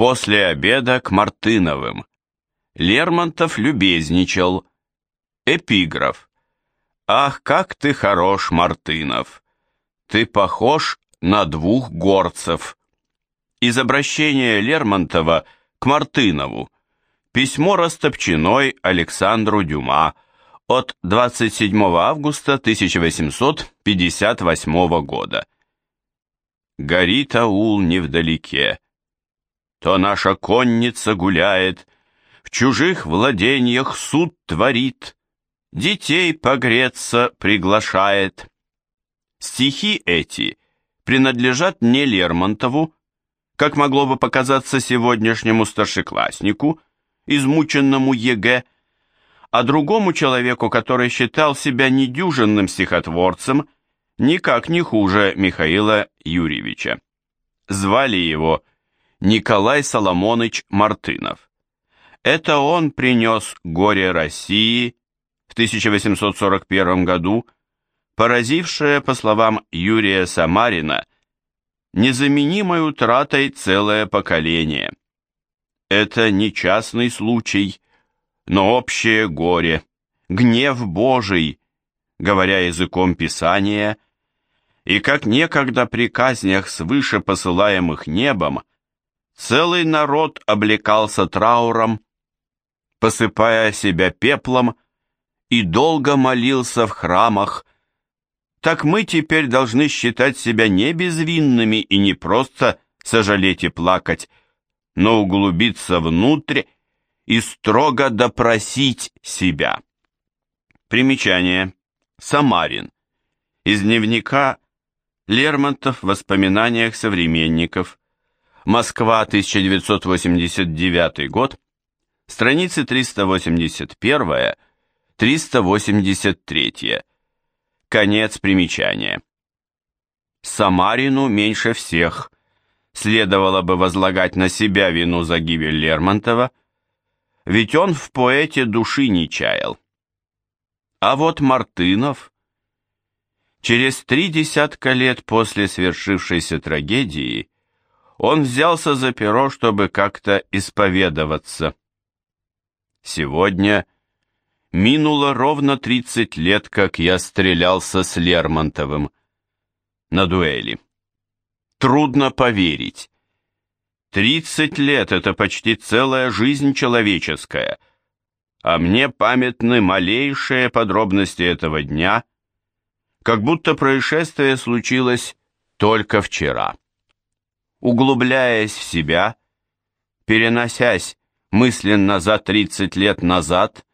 После обеда к Мартыновым. Лермонтов любезничал. Эпиграф. «Ах, как ты хорош, Мартынов! Ты похож на двух горцев!» Из обращения Лермонтова к Мартынову. Письмо Растопчиной Александру Дюма от 27 августа 1858 года. Горит аул невдалеке, то наша конница гуляет, в чужих владениях суд творит, детей погреться приглашает. Стихи эти принадлежат не Лермонтову, как могло бы показаться сегодняшнему старшекласснику, измученному ЕГЭ, а другому человеку, который считал себя недюжинным стихотворцем, никак не хуже Михаила Юрьевича. Звали его Николай Соломоныч Мартынов. Это он принес горе России в 1841 году, поразившее, по словам Юрия Самарина, незаменимой утратой целое поколение. Это не частный случай, но общее горе, гнев Божий, говоря языком Писания, и как некогда при казнях свыше посылаемых небом, целый народ облекался трауром, посыпая себя пеплом, и долго молился в храмах, так мы теперь должны считать себя не безвинными и не просто сожалеть и плакать, но углубиться внутрь и строго допросить себя. Примечание. Самарин. Из дневника Лермонтов в воспоминаниях современников. Москва, 1989 год страницы 381-383. Конец примечания. Самарину меньше всех следовало бы возлагать на себя вину за гибель Лермонтова, ведь он в поэте души не чаял. А вот Мартынов, через три десятка лет после свершившейся трагедии, он взялся за перо, чтобы как-то исповедоваться. Сегодня минуло ровно 30 лет, как я стрелялся с Лермонтовым на дуэли. Трудно поверить. 30 лет — это почти целая жизнь человеческая, а мне памятны малейшие подробности этого дня, как будто происшествие случилось только вчера. Углубляясь в себя, переносясь мысленно за 30 лет назад,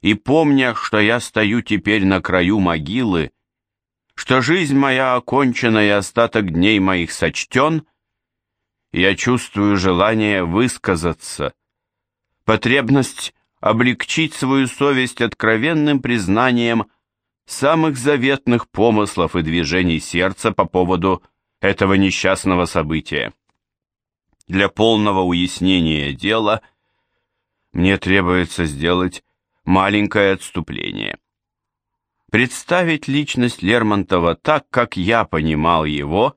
и помня, что я стою теперь на краю могилы, что жизнь моя окончена и остаток дней моих сочтен, я чувствую желание высказаться, потребность облегчить свою совесть откровенным признанием самых заветных помыслов и движений сердца по поводу этого несчастного события. Для полного уяснения дела – мне требуется сделать маленькое отступление. Представить личность Лермонтова так, как я понимал его,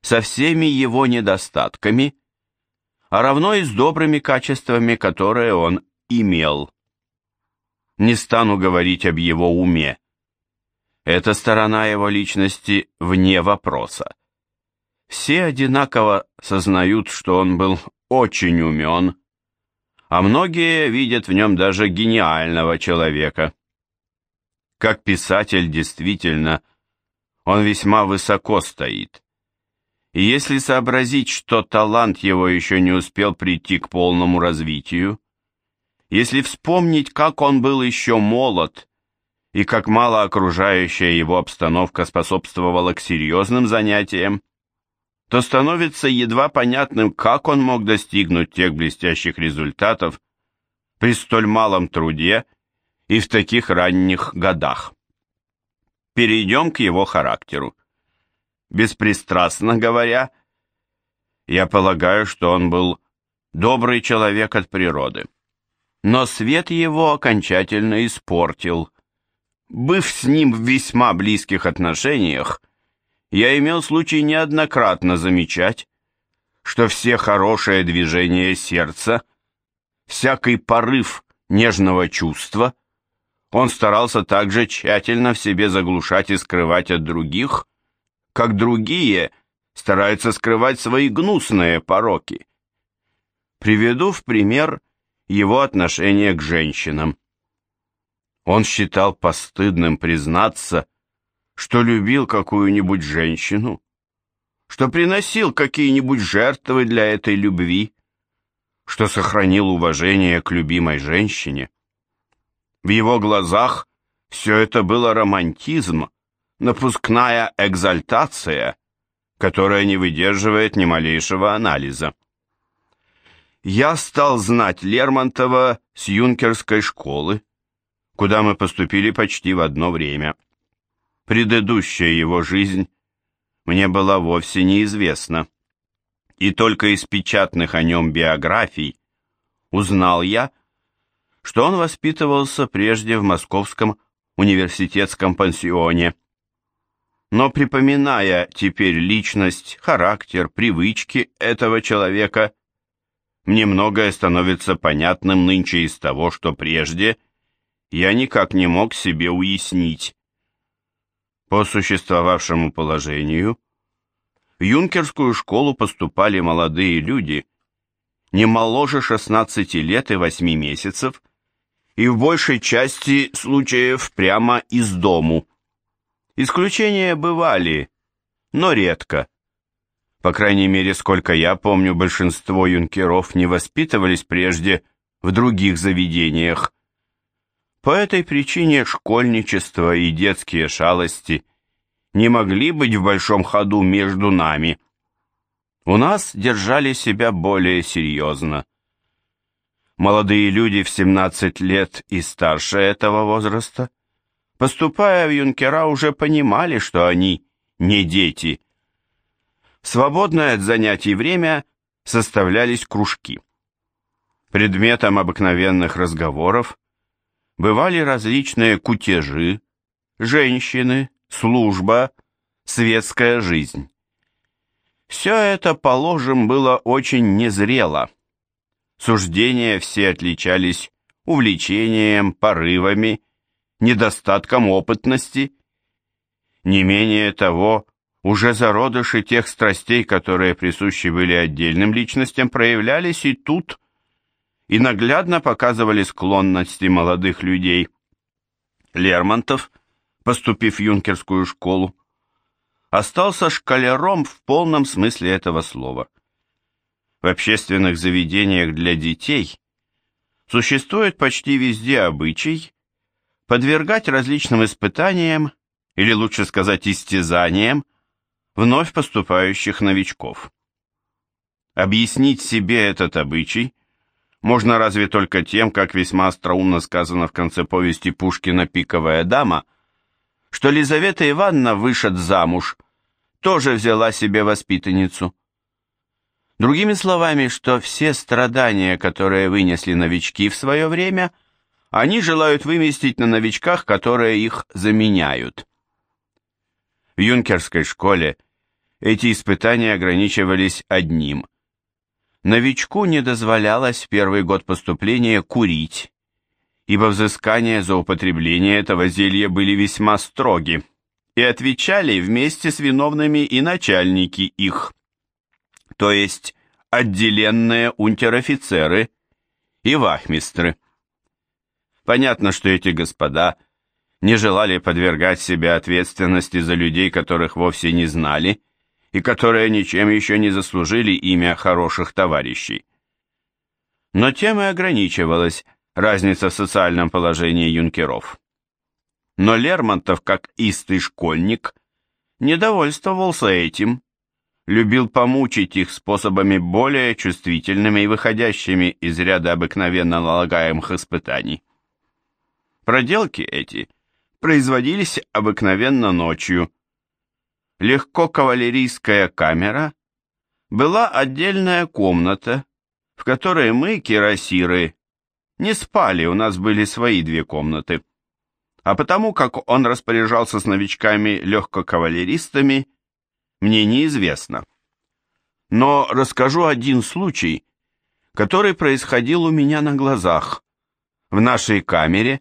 со всеми его недостатками, а равно и с добрыми качествами, которые он имел. Не стану говорить об его уме. Эта сторона его личности вне вопроса. Все одинаково сознают, что он был очень умен, а многие видят в нем даже гениального человека. Как писатель действительно, он весьма высоко стоит. И если сообразить, что талант его еще не успел прийти к полному развитию, если вспомнить, как он был еще молод, и как мало окружающая его обстановка способствовала к серьезным занятиям, то становится едва понятным, как он мог достигнуть тех блестящих результатов при столь малом труде и в таких ранних годах. Перейдем к его характеру. Беспристрастно говоря, я полагаю, что он был добрый человек от природы. Но свет его окончательно испортил. Быв с ним в весьма близких отношениях, я имел случай неоднократно замечать, что все хорошие движения сердца, всякий порыв нежного чувства он старался также тщательно в себе заглушать и скрывать от других, как другие стараются скрывать свои гнусные пороки. Приведу в пример его отношение к женщинам. Он считал постыдным признаться, что любил какую-нибудь женщину, что приносил какие-нибудь жертвы для этой любви, что сохранил уважение к любимой женщине. В его глазах все это было романтизм, напускная экзальтация, которая не выдерживает ни малейшего анализа. Я стал знать Лермонтова с юнкерской школы, куда мы поступили почти в одно время. Предыдущая его жизнь мне была вовсе неизвестна, и только из печатных о нем биографий узнал я, что он воспитывался прежде в Московском университетском пансионе. Но припоминая теперь личность, характер, привычки этого человека, мне многое становится понятным нынче из того, что прежде я никак не мог себе уяснить. По существовавшему положению, в юнкерскую школу поступали молодые люди, не моложе 16 лет и 8 месяцев, и в большей части случаев прямо из дому. Исключения бывали, но редко. По крайней мере, сколько я помню, большинство юнкеров не воспитывались прежде в других заведениях. По этой причине школьничество и детские шалости не могли быть в большом ходу между нами. У нас держали себя более серьезно. Молодые люди в 17 лет и старше этого возраста, поступая в юнкера, уже понимали, что они не дети. свободное от занятий время составлялись кружки. Предметом обыкновенных разговоров бывали различные кутежи, женщины, служба, светская жизнь. Все это, положим, было очень незрело. Суждения все отличались увлечением, порывами, недостатком опытности. Не менее того, уже зародыши тех страстей, которые присущи были отдельным личностям, проявлялись и тут, и наглядно показывали склонности молодых людей. Лермонтов, поступив в юнкерскую школу, остался школяром в полном смысле этого слова. В общественных заведениях для детей существует почти везде обычай подвергать различным испытаниям, или лучше сказать истязаниям, вновь поступающих новичков. Объяснить себе этот обычай можно разве только тем, как весьма остроумно сказано в конце повести Пушкина «Пиковая дама», что Лизавета Ивановна, вышед замуж, тоже взяла себе воспитанницу. Другими словами, что все страдания, которые вынесли новички в свое время, они желают выместить на новичках, которые их заменяют. В юнкерской школе эти испытания ограничивались одним – Новичку не дозволялось в первый год поступления курить, ибо взыскания за употребление этого зелья были весьма строги, и отвечали вместе с виновными и начальники их, то есть отделенные унтер-офицеры и вахмистры. Понятно, что эти господа не желали подвергать себя ответственности за людей, которых вовсе не знали, и которые ничем еще не заслужили имя хороших товарищей. Но тем и ограничивалась разница в социальном положении юнкеров. Но Лермонтов, как истый школьник, не довольствовался этим, любил помучить их способами более чувствительными и выходящими из ряда обыкновенно налагаемых испытаний. Проделки эти производились обыкновенно ночью, легкокавалерийская камера была отдельная комната, в которой мы, кирасиры, не спали, у нас были свои две комнаты. А потому, как он распоряжался с новичками легкокавалеристами, мне неизвестно. но расскажу один случай, который происходил у меня на глазах, в нашей камере,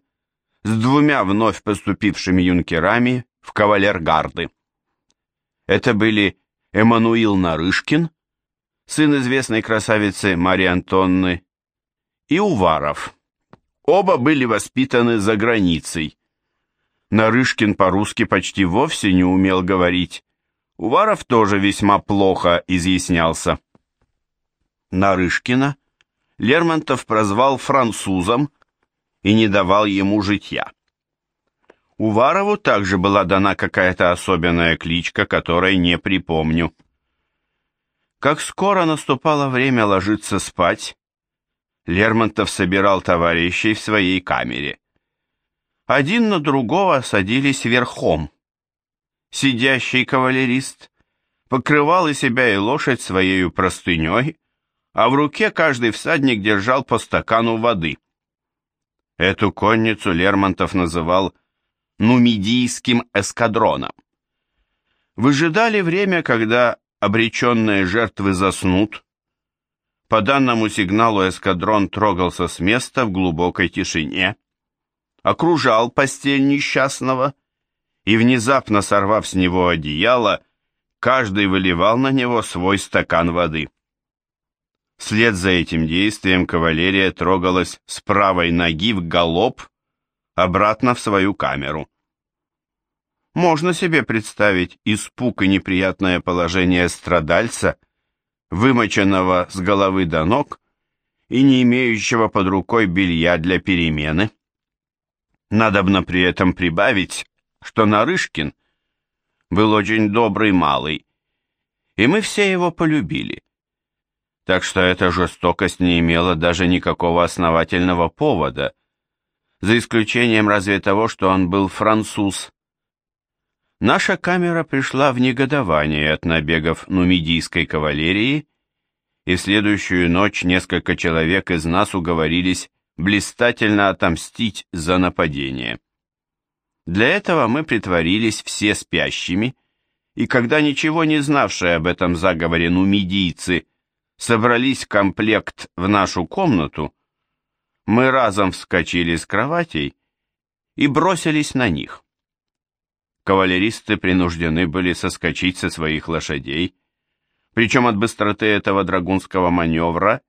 с двумя вновь поступившими юнкерами в кавалергарды. Это были Эммануил Нарышкин, сын известной красавицы Марии Антонны, и Уваров. Оба были воспитаны за границей. Нарышкин по-русски почти вовсе не умел говорить. Уваров тоже весьма плохо изъяснялся. Нарышкина Лермонтов прозвал французом и не давал ему житья. Уварову также была дана какая-то особенная кличка, которой не припомню. Как скоро наступало время ложиться спать, Лермонтов собирал товарищей в своей камере. Один на другого садились верхом. Сидящий кавалерист покрывал и себя и лошадь своей простыней, а в руке каждый всадник держал по стакану воды. Эту конницу Лермонтов называл нумидийским эскадроном. Выжидали время, когда обреченные жертвы заснут. По данному сигналу эскадрон трогался с места в глубокой тишине, окружал постель несчастного и, внезапно сорвав с него одеяло, каждый выливал на него свой стакан воды. Вслед за этим действием кавалерия трогалась с правой ноги в галоп обратно в свою камеру. Можно себе представить испуг и неприятное положение страдальца, вымоченного с головы до ног и не имеющего под рукой белья для перемены. Надобно при этом прибавить, что Нарышкин был очень добрый малый, и мы все его полюбили. Так что эта жестокость не имела даже никакого основательного повода – за исключением разве того, что он был француз. Наша камера пришла в негодование от набегов нумидийской кавалерии, и в следующую ночь несколько человек из нас уговорились блистательно отомстить за нападение. Для этого мы притворились все спящими, и когда ничего не знавшие об этом заговоре нумидийцы собрались в комплект в нашу комнату, мы разом вскочили с кроватей и бросились на них. Кавалеристы принуждены были соскочить со своих лошадей, причем от быстроты этого драгунского маневра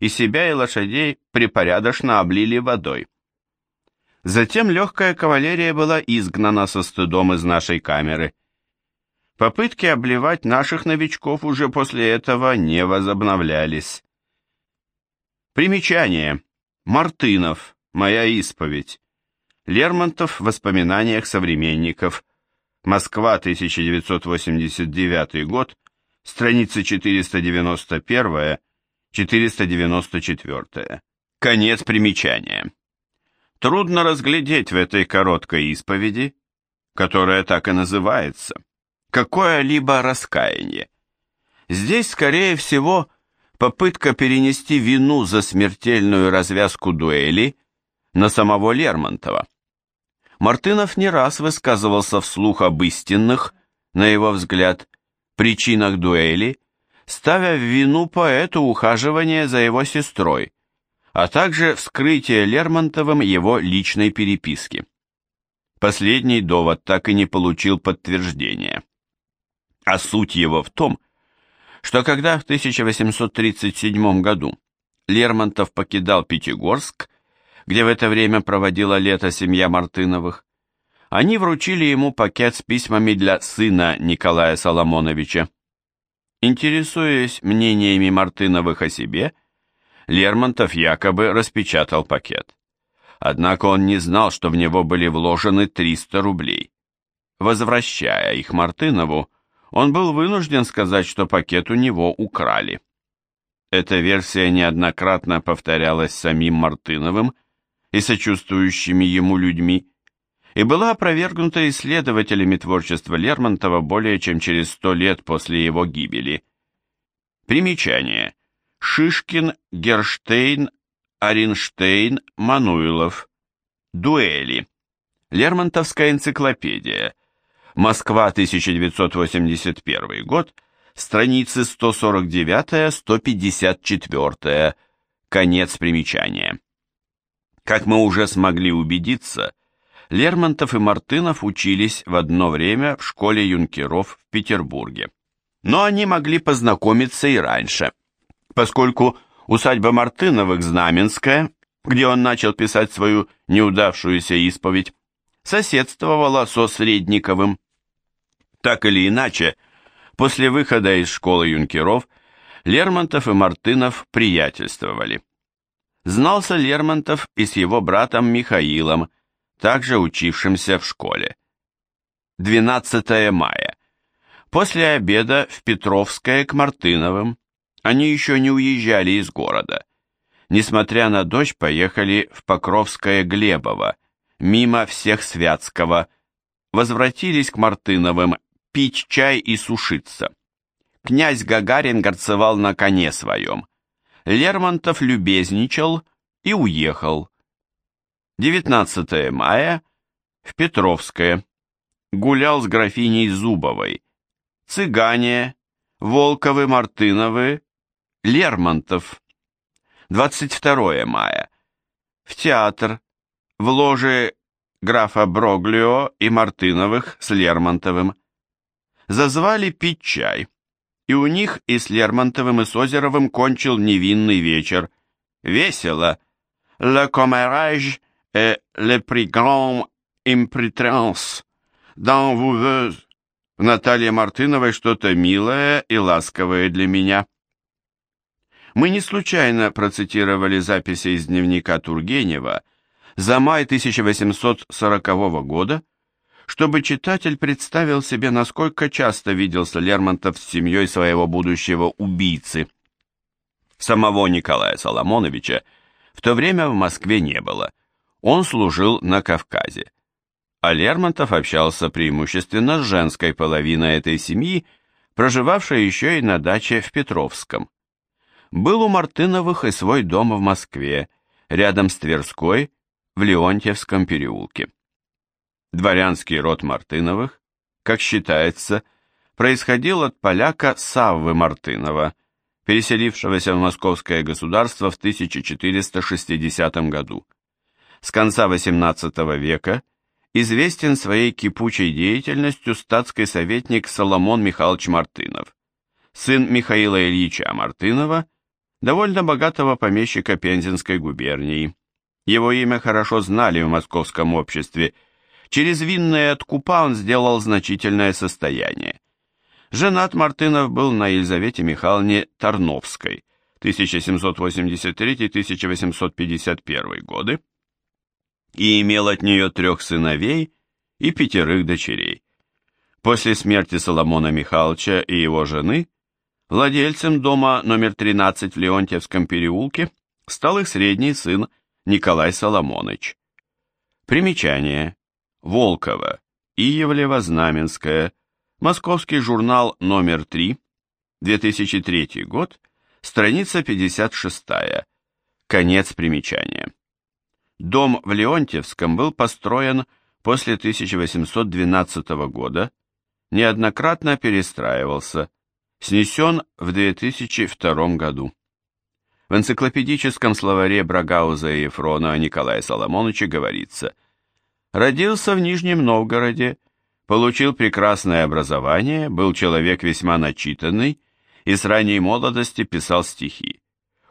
и себя, и лошадей припорядочно облили водой. Затем легкая кавалерия была изгнана со стыдом из нашей камеры. Попытки обливать наших новичков уже после этого не возобновлялись. Примечание. Мартынов. Моя исповедь. Лермонтов в воспоминаниях современников. Москва, 1989 год. Страницы 491-494. Конец примечания. Трудно разглядеть в этой короткой исповеди, которая так и называется, какое-либо раскаяние. Здесь, скорее всего, попытка перенести вину за смертельную развязку дуэли на самого Лермонтова. Мартынов не раз высказывался вслух об истинных, на его взгляд, причинах дуэли, ставя в вину поэту ухаживание за его сестрой, а также вскрытие Лермонтовым его личной переписки. Последний довод так и не получил подтверждения. А суть его в том, что что когда в 1837 году Лермонтов покидал Пятигорск, где в это время проводила лето семья Мартыновых, они вручили ему пакет с письмами для сына Николая Соломоновича. Интересуясь мнениями Мартыновых о себе, Лермонтов якобы распечатал пакет. Однако он не знал, что в него были вложены 300 рублей. Возвращая их Мартынову, он был вынужден сказать, что пакет у него украли. Эта версия неоднократно повторялась самим Мартыновым и сочувствующими ему людьми, и была опровергнута исследователями творчества Лермонтова более чем через сто лет после его гибели. Примечание. Шишкин, Герштейн, Аринштейн, Мануилов. Дуэли. Лермонтовская энциклопедия. Москва, 1981 год, страницы 149-154, конец примечания. Как мы уже смогли убедиться, Лермонтов и Мартынов учились в одно время в школе юнкеров в Петербурге. Но они могли познакомиться и раньше, поскольку усадьба Мартыновых Знаменская, где он начал писать свою неудавшуюся исповедь, соседствовала со Средниковым. Так или иначе, после выхода из школы юнкеров Лермонтов и Мартынов приятельствовали. Знался Лермонтов и с его братом Михаилом, также учившимся в школе. 12 мая. После обеда в Петровское к Мартыновым. Они еще не уезжали из города. Несмотря на дождь, поехали в Покровское Глебово, мимо всех Святского. Возвратились к Мартыновым пить чай и сушиться. Князь Гагарин горцевал на коне своем. Лермонтов любезничал и уехал. 19 мая в Петровское. Гулял с графиней Зубовой. Цыгане, Волковы, Мартыновы, Лермонтов. 22 мая. В театр, в ложе графа Броглио и Мартыновых с Лермонтовым. Зазвали пить чай и у них и с Лермонтовым, и с Озеровым кончил невинный вечер. Весело. Le commérage et le plus grand imprétence. Dans vous В Наталье Мартыновой что-то милое и ласковое для меня. Мы не случайно процитировали записи из дневника Тургенева за май 1840 года, чтобы читатель представил себе, насколько часто виделся Лермонтов с семьей своего будущего убийцы. Самого Николая Соломоновича в то время в Москве не было. Он служил на Кавказе. А Лермонтов общался преимущественно с женской половиной этой семьи, проживавшей еще и на даче в Петровском. Был у Мартыновых и свой дом в Москве, рядом с Тверской, в Леонтьевском переулке. Дворянский род Мартыновых, как считается, происходил от поляка Саввы Мартынова, переселившегося в Московское государство в 1460 году. С конца XVIII века известен своей кипучей деятельностью статский советник Соломон Михайлович Мартынов, сын Михаила Ильича Мартынова, довольно богатого помещика Пензенской губернии. Его имя хорошо знали в московском обществе – Через винные откупа он сделал значительное состояние. Женат Мартынов был на Елизавете Михайловне Тарновской, 1783-1851 годы, и имел от нее трех сыновей и пятерых дочерей. После смерти Соломона Михайловича и его жены, владельцем дома номер 13 в Леонтьевском переулке стал их средний сын Николай Соломонович. Примечание. Волкова, Иевлево-Знаменская, Московский журнал номер 3, 2003 год, страница 56, конец примечания. Дом в Леонтьевском был построен после 1812 года, неоднократно перестраивался, снесен в 2002 году. В энциклопедическом словаре Брагауза и Ефрона Николая Соломоновича говорится – Родился в Нижнем Новгороде, получил прекрасное образование, был человек весьма начитанный и с ранней молодости писал стихи.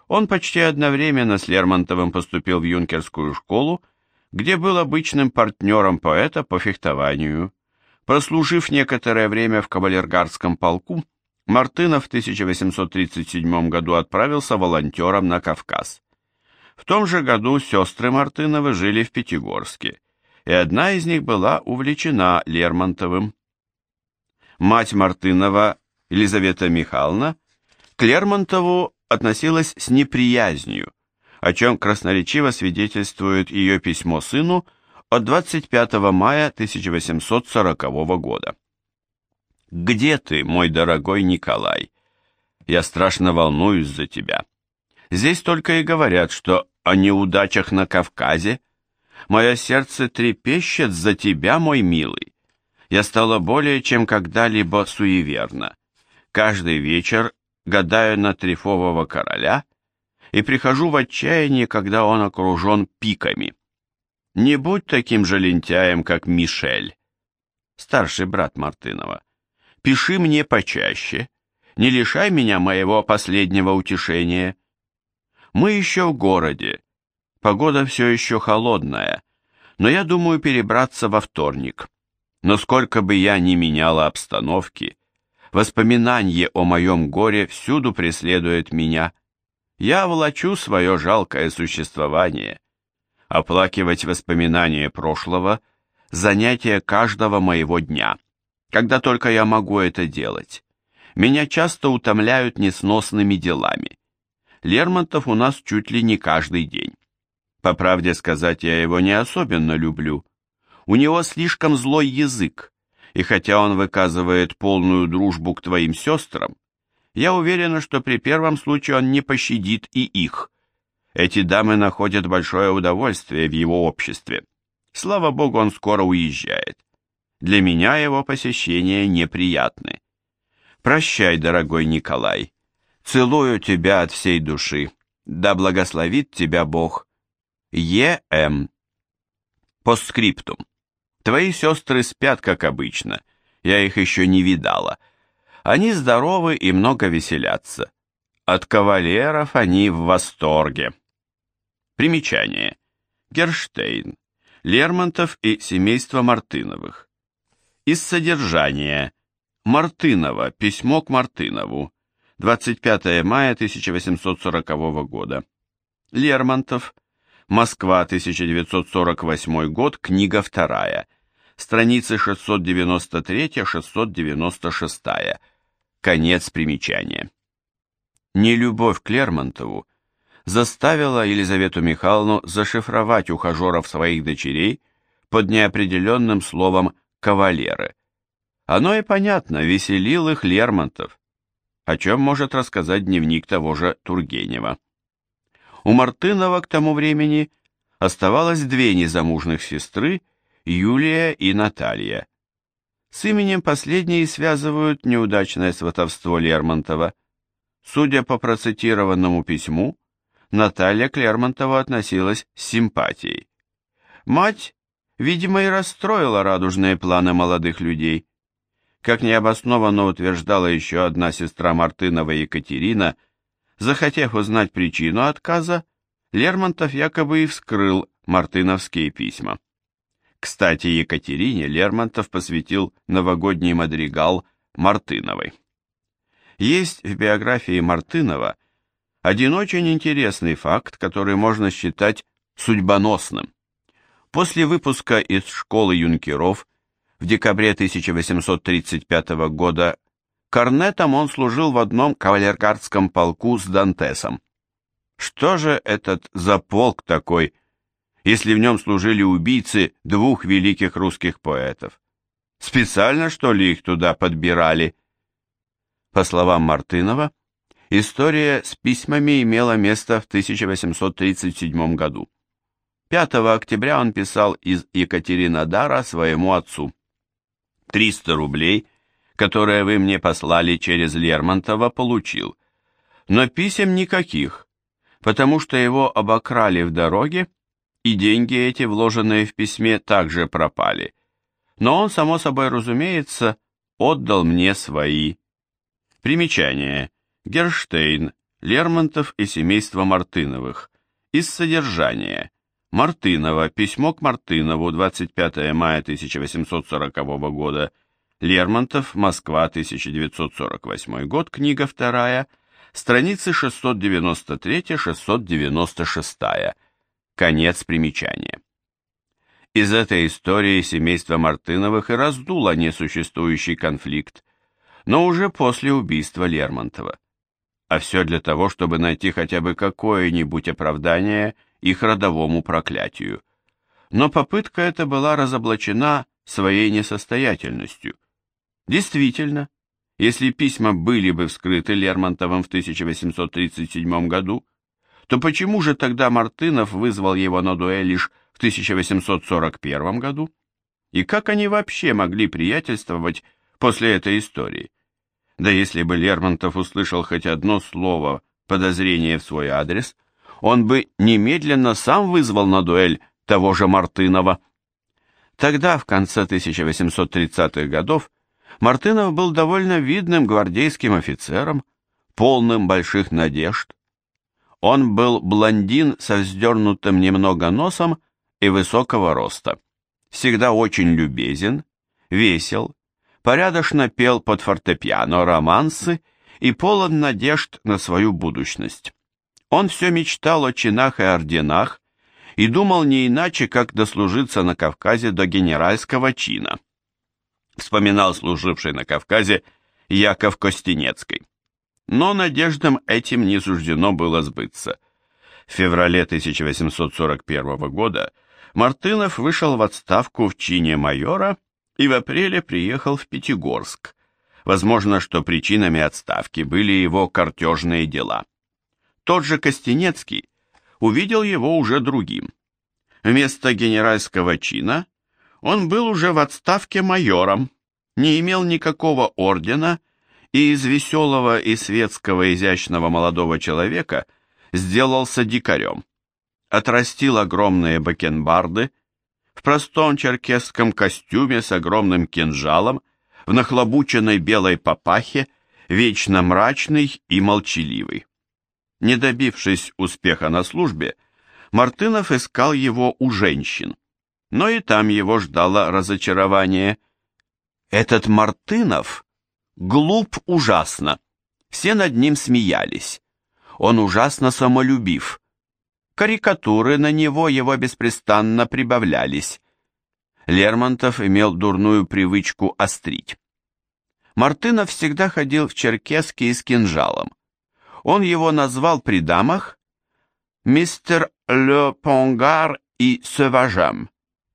Он почти одновременно с Лермонтовым поступил в юнкерскую школу, где был обычным партнером поэта по фехтованию. Прослужив некоторое время в кавалергардском полку, Мартынов в 1837 году отправился волонтером на Кавказ. В том же году сестры Мартыновы жили в Пятигорске и одна из них была увлечена Лермонтовым. Мать Мартынова, Елизавета Михайловна, к Лермонтову относилась с неприязнью, о чем красноречиво свидетельствует ее письмо сыну от 25 мая 1840 года. «Где ты, мой дорогой Николай? Я страшно волнуюсь за тебя. Здесь только и говорят, что о неудачах на Кавказе – Мое сердце трепещет за тебя, мой милый. Я стала более чем когда-либо суеверна. Каждый вечер гадаю на трефового короля и прихожу в отчаяние, когда он окружен пиками. Не будь таким же лентяем, как Мишель, старший брат Мартынова. Пиши мне почаще, не лишай меня моего последнего утешения. Мы еще в городе, погода все еще холодная, но я думаю перебраться во вторник. Но сколько бы я ни меняла обстановки, воспоминание о моем горе всюду преследует меня. Я влачу свое жалкое существование. Оплакивать воспоминания прошлого – занятие каждого моего дня, когда только я могу это делать. Меня часто утомляют несносными делами. Лермонтов у нас чуть ли не каждый день. По правде сказать, я его не особенно люблю. У него слишком злой язык, и хотя он выказывает полную дружбу к твоим сестрам, я уверена, что при первом случае он не пощадит и их. Эти дамы находят большое удовольствие в его обществе. Слава богу, он скоро уезжает. Для меня его посещения неприятны. Прощай, дорогой Николай. Целую тебя от всей души. Да благословит тебя Бог. Е.М. Постскриптум. Твои сестры спят, как обычно. Я их еще не видала. Они здоровы и много веселятся. От кавалеров они в восторге. Примечание. Герштейн. Лермонтов и семейство Мартыновых. Из содержания. Мартынова. Письмо к Мартынову. 25 мая 1840 года. Лермонтов. Москва, 1948 год, книга вторая. Страницы 693-696. Конец примечания. Нелюбовь к Лермонтову заставила Елизавету Михайловну зашифровать ухажеров своих дочерей под неопределенным словом «кавалеры». Оно и понятно, веселил их Лермонтов, о чем может рассказать дневник того же Тургенева. У Мартынова к тому времени оставалось две незамужных сестры, Юлия и Наталья. С именем последней связывают неудачное сватовство Лермонтова. Судя по процитированному письму, Наталья к Лермонтову относилась с симпатией. Мать, видимо, и расстроила радужные планы молодых людей. Как необоснованно утверждала еще одна сестра Мартынова Екатерина – Захотев узнать причину отказа, Лермонтов якобы и вскрыл мартыновские письма. Кстати, Екатерине Лермонтов посвятил новогодний мадригал Мартыновой. Есть в биографии Мартынова один очень интересный факт, который можно считать судьбоносным. После выпуска из школы юнкеров в декабре 1835 года Корнетом он служил в одном кавалергардском полку с Дантесом. Что же этот за полк такой, если в нем служили убийцы двух великих русских поэтов? Специально, что ли, их туда подбирали? По словам Мартынова, история с письмами имела место в 1837 году. 5 октября он писал из Екатеринодара своему отцу. 300 рублей которое вы мне послали через Лермонтова, получил. Но писем никаких, потому что его обокрали в дороге, и деньги эти, вложенные в письме, также пропали. Но он, само собой разумеется, отдал мне свои. Примечание. Герштейн, Лермонтов и семейство Мартыновых. Из содержания. Мартынова. Письмо к Мартынову. 25 мая 1840 года. Лермонтов, Москва, 1948 год, книга вторая, страницы 693-696. Конец примечания. Из этой истории семейство Мартыновых и раздуло несуществующий конфликт, но уже после убийства Лермонтова. А все для того, чтобы найти хотя бы какое-нибудь оправдание их родовому проклятию. Но попытка эта была разоблачена своей несостоятельностью. Действительно, если письма были бы вскрыты Лермонтовым в 1837 году, то почему же тогда Мартынов вызвал его на дуэль лишь в 1841 году? И как они вообще могли приятельствовать после этой истории? Да если бы Лермонтов услышал хоть одно слово подозрения в свой адрес, он бы немедленно сам вызвал на дуэль того же Мартынова. Тогда, в конце 1830-х годов, Мартынов был довольно видным гвардейским офицером, полным больших надежд. Он был блондин со вздернутым немного носом и высокого роста. Всегда очень любезен, весел, порядочно пел под фортепиано романсы и полон надежд на свою будущность. Он все мечтал о чинах и орденах и думал не иначе, как дослужиться на Кавказе до генеральского чина. Вспоминал служивший на Кавказе Яков Костенецкий. Но надеждам этим не суждено было сбыться. В феврале 1841 года Мартынов вышел в отставку в чине майора и в апреле приехал в Пятигорск. Возможно, что причинами отставки были его картежные дела. Тот же Костенецкий увидел его уже другим. Вместо генеральского чина он был уже в отставке майором, не имел никакого ордена и из веселого и светского изящного молодого человека сделался дикарем. Отрастил огромные бакенбарды, в простом черкесском костюме с огромным кинжалом, в нахлобученной белой папахе, вечно мрачный и молчаливый. Не добившись успеха на службе, Мартынов искал его у женщин, но и там его ждало разочарование. Этот Мартынов глуп ужасно, все над ним смеялись. Он ужасно самолюбив, Карикатуры на него его беспрестанно прибавлялись. Лермонтов имел дурную привычку острить. Мартынов всегда ходил в черкеске и с кинжалом. Он его назвал при дамах «Мистер Ле Понгар и Севажем»,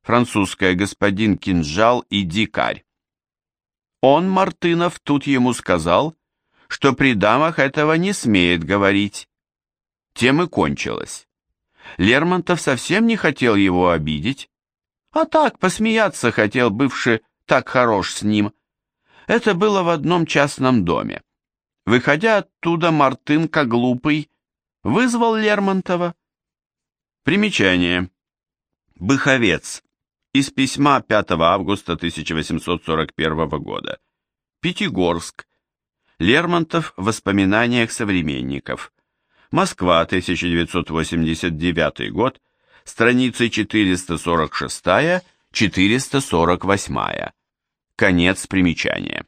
французское «господин кинжал и дикарь». Он, Мартынов, тут ему сказал, что при дамах этого не смеет говорить. Тем и кончилось. Лермонтов совсем не хотел его обидеть, а так посмеяться хотел, бывший так хорош с ним. Это было в одном частном доме. Выходя оттуда, Мартынка глупый вызвал Лермонтова. Примечание. Быховец. Из письма 5 августа 1841 года. Пятигорск. Лермонтов в воспоминаниях современников. Москва, 1989 год, страницы 446-448. Конец примечания.